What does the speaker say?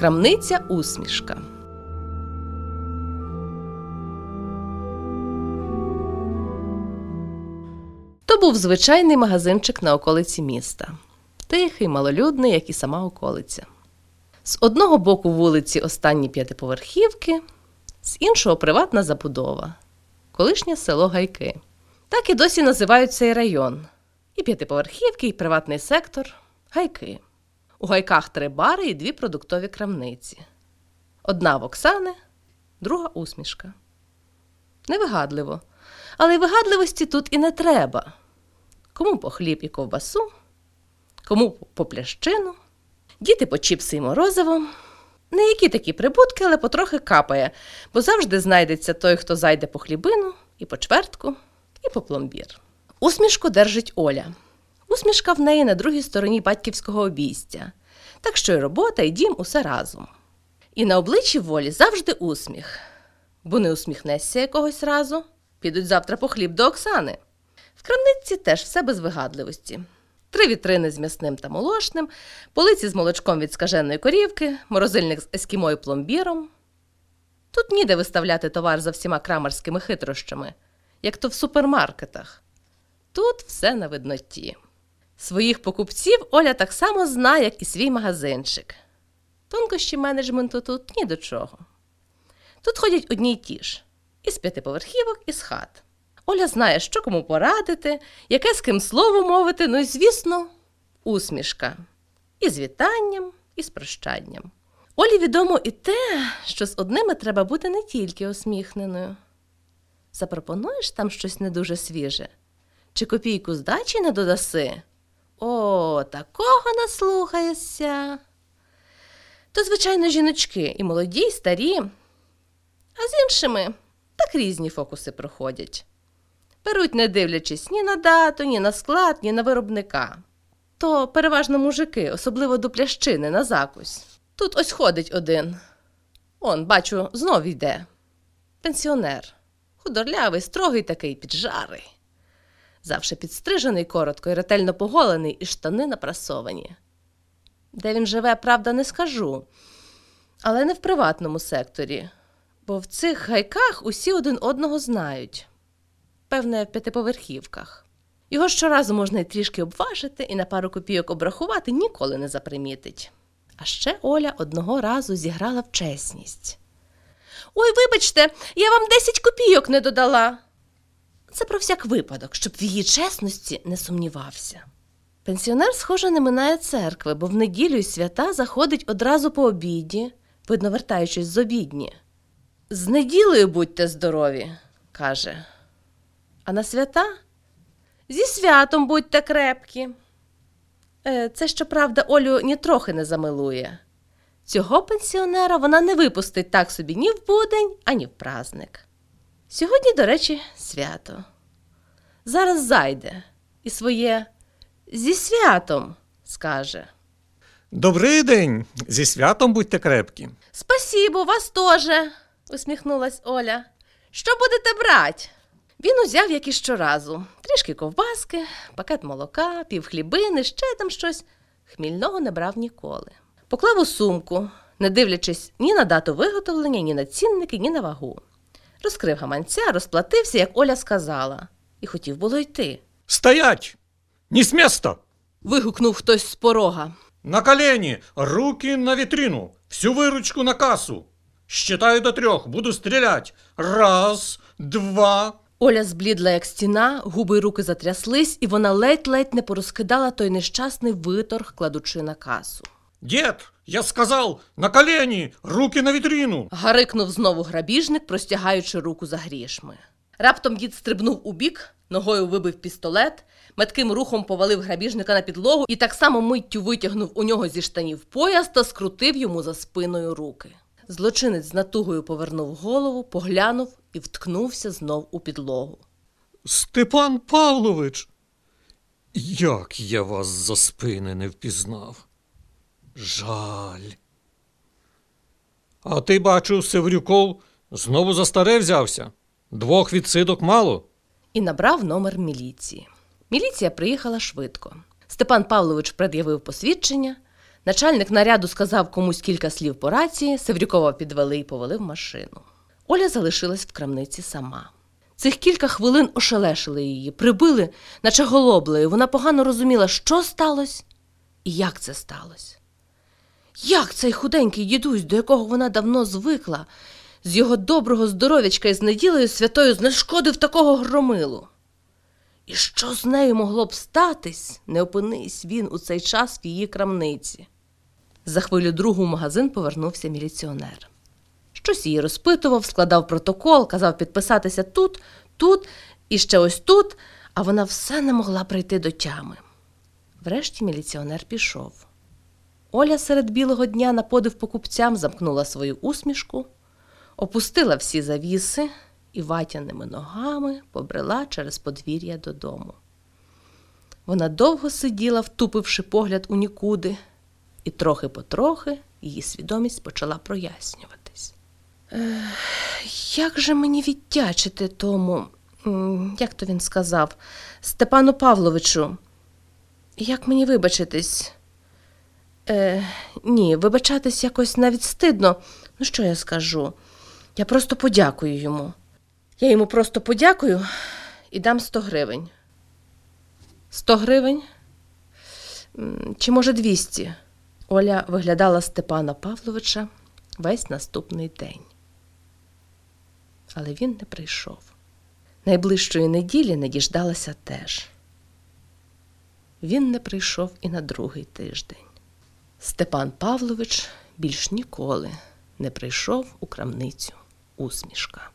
Крамниця усмішка. То був звичайний магазинчик на околиці міста. Тихий, малолюдний, як і сама околиця. З одного боку вулиці останні п'ятиповерхівки, з іншого приватна забудова, колишнє село Гайки. Так і досі називають цей район. І п'ятиповерхівки, і приватний сектор гайки. У гайках три бари і дві продуктові крамниці. Одна в Оксани, друга усмішка. Невигадливо. Але й вигадливості тут і не треба. Кому по хліб і ковбасу, кому по плящину, діти по чіпси і морозиво. Не які такі прибутки, але потрохи капає, бо завжди знайдеться той, хто зайде по хлібину, і по чвертку, і по пломбір. Усмішку держить Оля. Усмішка в неї на другій стороні батьківського обійстя. Так що і робота, і дім усе разом. І на обличчі волі завжди усміх. Бо не усміхнешся якогось разу, підуть завтра по хліб до Оксани. В крамниці теж все без вигадливості. Три вітрини з м'ясним та молочним, полиці з молочком від скаженої корівки, морозильник з ескімо пломбіром. Тут ніде виставляти товар за всіма крамарськими хитрощами, як то в супермаркетах. Тут все на видноті. Своїх покупців Оля так само знає, як і свій магазинчик. Тонкощі менеджменту тут ні до чого. Тут ходять одні й ті ж із п'ятиповерхівок, і з хат. Оля знає, що кому порадити, яке з ким слово мовити, ну і, звісно, усмішка. І з вітанням, і з прощанням. Олі відомо і те, що з одними треба бути не тільки усміхненою. Запропонуєш там щось не дуже свіже, чи копійку здачі не додаси? О, такого наслухаєшся. То, звичайно, жіночки і молоді, і старі, а з іншими так різні фокуси проходять. Беруть, не дивлячись ні на дату, ні на склад, ні на виробника. То переважно мужики, особливо до плящини на закусь. Тут ось ходить один. Он, бачу, знов йде. Пенсіонер. Худорлявий, строгий такий, піджарий. Завше підстрижений коротко і ретельно поголений, і штани напрасовані. Де він живе, правда, не скажу, але не в приватному секторі, бо в цих гайках усі один одного знають певне, в п'ятиповерхівках. Його щоразу можна й трішки обважити і на пару копійок обрахувати ніколи не запримітить. А ще Оля одного разу зіграла в чесність. Ой, вибачте, я вам 10 копійок не додала. Це про всяк випадок, щоб в її чесності не сумнівався. Пенсіонер, схоже, не минає церкви, бо в неділю й свята заходить одразу по обіді, видно, вертаючись з обідні. З неділею будьте здорові, каже. А на свята? Зі святом будьте крепкі. Е, Це, щоправда, Олю нітрохи не замилує. Цього пенсіонера вона не випустить так собі ні в будень, ані в праздник. Сьогодні, до речі, свято. Зараз зайде і своє зі святом скаже. Добрий день! Зі святом будьте крепкі. Спасібо, вас теж, усміхнулась Оля. Що будете брати? Він узяв, як і щоразу, трішки ковбаски, пакет молока, півхлібини, ще там щось. Хмільного не брав ніколи. Поклав у сумку, не дивлячись ні на дату виготовлення, ні на цінники, ні на вагу. Розкрив гаманця, розплатився, як Оля сказала, і хотів було йти. Стоять! Не з міста! Вигукнув хтось з порога. На колені, руки на вітрину, всю виручку на касу. Считаю до трьох, буду стрілять. Раз, два. Оля зблідла, як стіна, губи й руки затряслись, і вона ледь-ледь не порозкидала той нещасний виторг, кладучи на касу. Дід, я сказав, на колені, руки на вітрину. Гарикнув знову грабіжник, простягаючи руку за грішми. Раптом дід стрибнув у бік, ногою вибив пістолет, метким рухом повалив грабіжника на підлогу і так само миттю витягнув у нього зі штанів пояс та скрутив йому за спиною руки. Злочинець з натугою повернув голову, поглянув і вткнувся знов у підлогу. Степан Павлович. Як я вас за спини не впізнав. Жаль. А ти, бачу, Севрюков знову за старе взявся. Двох відсидок мало. і набрав номер міліції. Міліція приїхала швидко. Степан Павлович пред'явив посвідчення, Начальник наряду сказав комусь кілька слів по рації, Севрюкова підвели і повели в машину. Оля залишилась в крамниці сама. Цих кілька хвилин ошелешили її, прибили, наче голоблею. Вона погано розуміла, що сталося і як це сталося. Як цей худенький дідусь, до якого вона давно звикла, з його доброго здоров'ячка і з неділею святою знешкодив такого громилу? І що з нею могло б статись, не опинись він у цей час в її крамниці? За хвилю другу в магазин повернувся міліціонер. Щось її розпитував, складав протокол, казав підписатися тут, тут і ще ось тут, а вона все не могла прийти до тями. Врешті міліціонер пішов. Оля серед білого дня на подив покупцям замкнула свою усмішку, опустила всі завіси і ватяними ногами побрела через подвір'я додому. Вона довго сиділа, втупивши погляд у нікуди, і трохи потрохи її свідомість почала прояснюватись. Як же мені віддячити тому, як то він сказав, Степану Павловичу? Як мені вибачитись? Е, ні, вибачатись якось навіть стидно. Ну, що я скажу? Я просто подякую йому. Я йому просто подякую і дам 100 гривень. 100 гривень? Чи може 200? Оля виглядала Степана Павловича весь наступний день. Але він не прийшов. Найближчої неділі не діждалася теж. Він не прийшов і на другий тиждень. Степан Павлович більш ніколи не прийшов у крамницю усмішка.